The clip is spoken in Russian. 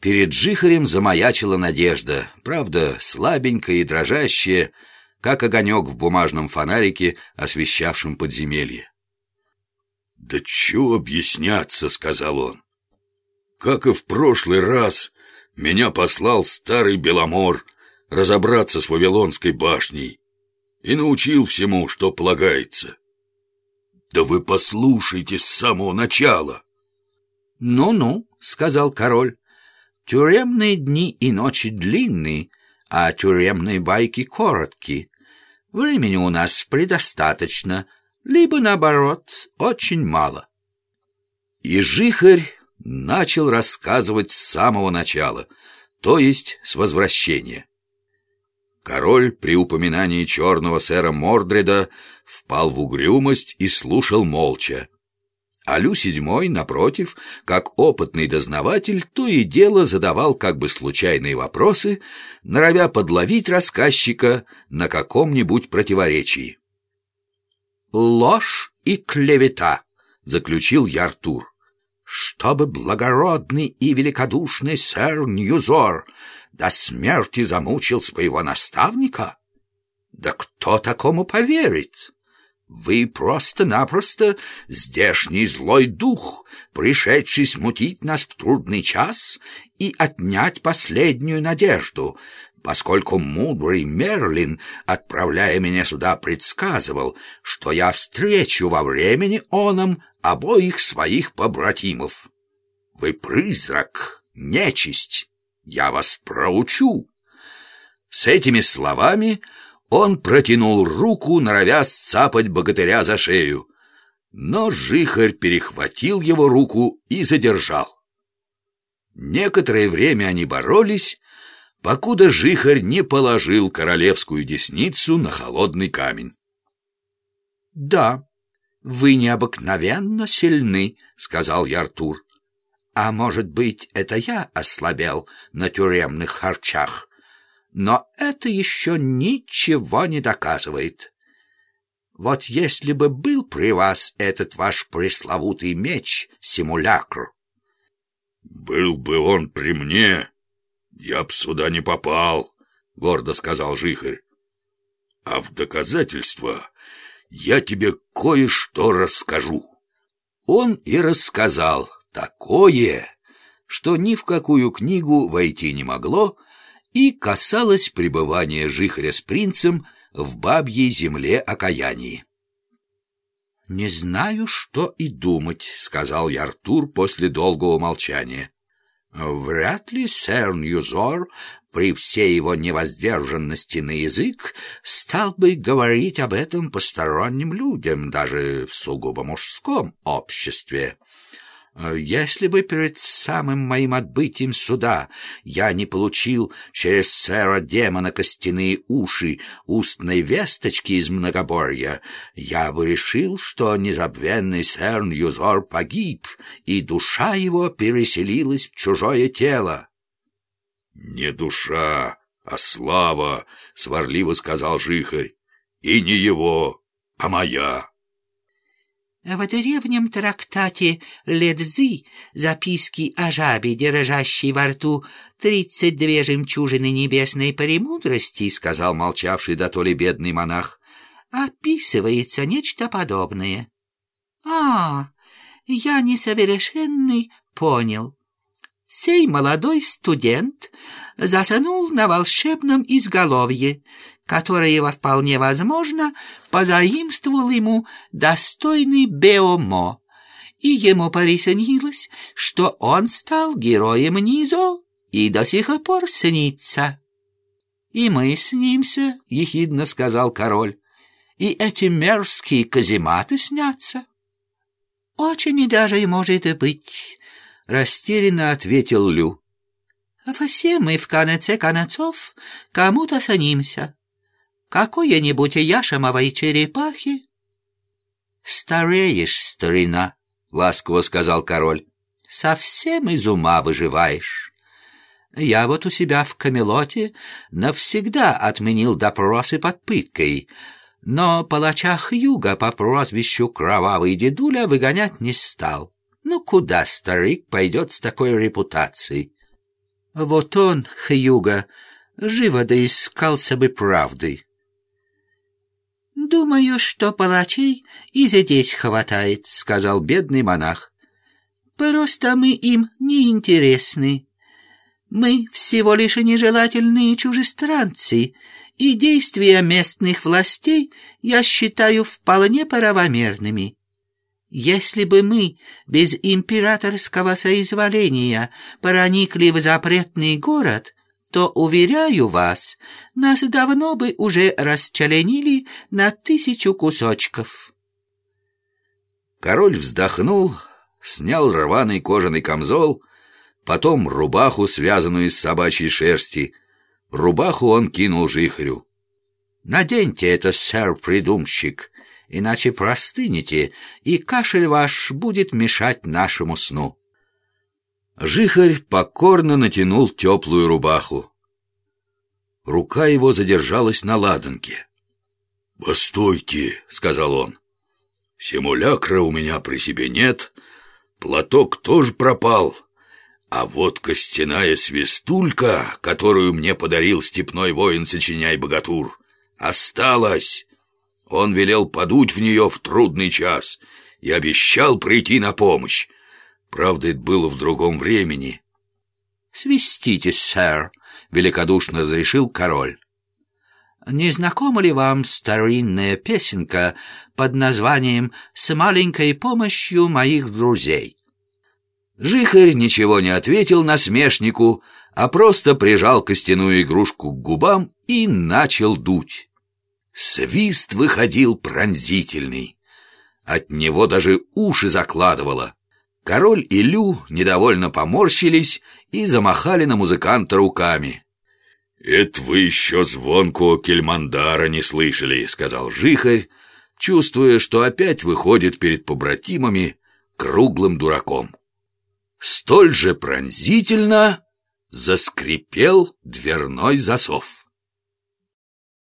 Перед Жихарем замаячила надежда, правда, слабенькая и дрожащая, как огонек в бумажном фонарике, освещавшем подземелье. «Да чё объясняться?» — сказал он. «Как и в прошлый раз, меня послал старый Беломор разобраться с Вавилонской башней и научил всему, что полагается. Да вы послушайте с самого начала!» «Ну-ну», — сказал король, — «тюремные дни и ночи длинные, а тюремные байки короткие. Времени у нас предостаточно, либо, наоборот, очень мало». И Жихарь начал рассказывать с самого начала, то есть с возвращения. Король при упоминании черного сэра Мордреда впал в угрюмость и слушал молча. А Лю седьмой, напротив, как опытный дознаватель, то и дело задавал как бы случайные вопросы, норовя подловить рассказчика на каком-нибудь противоречии. «Ложь и клевета», — заключил я Артур. «Чтобы благородный и великодушный сэр Ньюзор до смерти замучил своего наставника? Да кто такому поверит?» Вы просто-напросто здешний злой дух, пришедший смутить нас в трудный час и отнять последнюю надежду, поскольку мудрый Мерлин, отправляя меня сюда, предсказывал, что я встречу во времени оном обоих своих побратимов. Вы призрак, нечисть, я вас проучу. С этими словами он протянул руку, норовя сцапать богатыря за шею, но жихарь перехватил его руку и задержал. Некоторое время они боролись, покуда жихарь не положил королевскую десницу на холодный камень. «Да, вы необыкновенно сильны», — сказал я Артур. «А может быть, это я ослабел на тюремных харчах? Но это еще ничего не доказывает. Вот если бы был при вас этот ваш пресловутый меч, симулякр...» «Был бы он при мне, «Я б сюда не попал», — гордо сказал Жихарь. «А в доказательство я тебе кое-что расскажу». Он и рассказал такое, что ни в какую книгу войти не могло, и касалось пребывания Жихаря с принцем в бабьей земле окаянии. «Не знаю, что и думать», — сказал я Артур после долгого молчания. Вряд ли сэр Ньюзор, при всей его невоздержанности на язык, стал бы говорить об этом посторонним людям, даже в сугубо мужском обществе. Э, если бы перед самым моим отбытием сюда я не получил через сэра демона костяные уши устной весточки из многоборья, я бы решил, что незабвенный сэр Ньюзор погиб, и душа его переселилась в чужое тело. — Не душа, а слава, — сварливо сказал Жихарь, — и не его, а моя. В древнем трактате Ледзы записки о жабе, держащей во рту тридцать две жемчужины небесной премудрости, сказал молчавший да то ли бедный монах, описывается нечто подобное. А, я несовершенный понял. Сей молодой студент засанул на волшебном изголовье, которое, вполне возможно, позаимствовал ему достойный Беомо, и ему приснилось, что он стал героем Низо и до сих пор снится. «И мы снимся», — ехидно сказал король, — «и эти мерзкие казематы снятся». «Очень и даже и может и быть», Растерянно ответил Лю. «Все мы в конце концов кому-то снимся. Какой-нибудь яшемовой черепахи». «Стареешь, старина», — ласково сказал король. «Совсем из ума выживаешь». Я вот у себя в Камелоте навсегда отменил допросы под пыткой, но палача Хьюга по прозвищу Кровавый Дедуля выгонять не стал. Ну, куда старик пойдет с такой репутацией? Вот он, Хьюга, живо доискался бы правды. «Думаю, что палачей и здесь хватает», — сказал бедный монах. «Просто мы им не интересны. Мы всего лишь нежелательные чужестранцы, и действия местных властей я считаю вполне правомерными. Если бы мы без императорского соизволения проникли в запретный город, то, уверяю вас, нас давно бы уже расчленили на тысячу кусочков. Король вздохнул, снял рваный кожаный камзол, потом рубаху, связанную из собачьей шерсти. Рубаху он кинул жихрю. «Наденьте это, сэр-придумщик, иначе простынете, и кашель ваш будет мешать нашему сну». Жихарь покорно натянул теплую рубаху. Рука его задержалась на ладанке. «Постойте», — сказал он, — «симулякра у меня при себе нет, платок тоже пропал, а вот костяная свистулька, которую мне подарил степной воин Сочиняй-Богатур, осталась. Он велел подуть в нее в трудный час и обещал прийти на помощь. Правда, это было в другом времени. «Свистите, сэр», — великодушно разрешил король. «Не знакома ли вам старинная песенка под названием «С маленькой помощью моих друзей»?» Жихарь ничего не ответил насмешнику, а просто прижал костяную игрушку к губам и начал дуть. Свист выходил пронзительный. От него даже уши закладывало. Король и Лю недовольно поморщились и замахали на музыканта руками. «Это вы еще звонку Кельмандара не слышали», — сказал Жихарь, чувствуя, что опять выходит перед побратимами круглым дураком. Столь же пронзительно заскрипел дверной засов.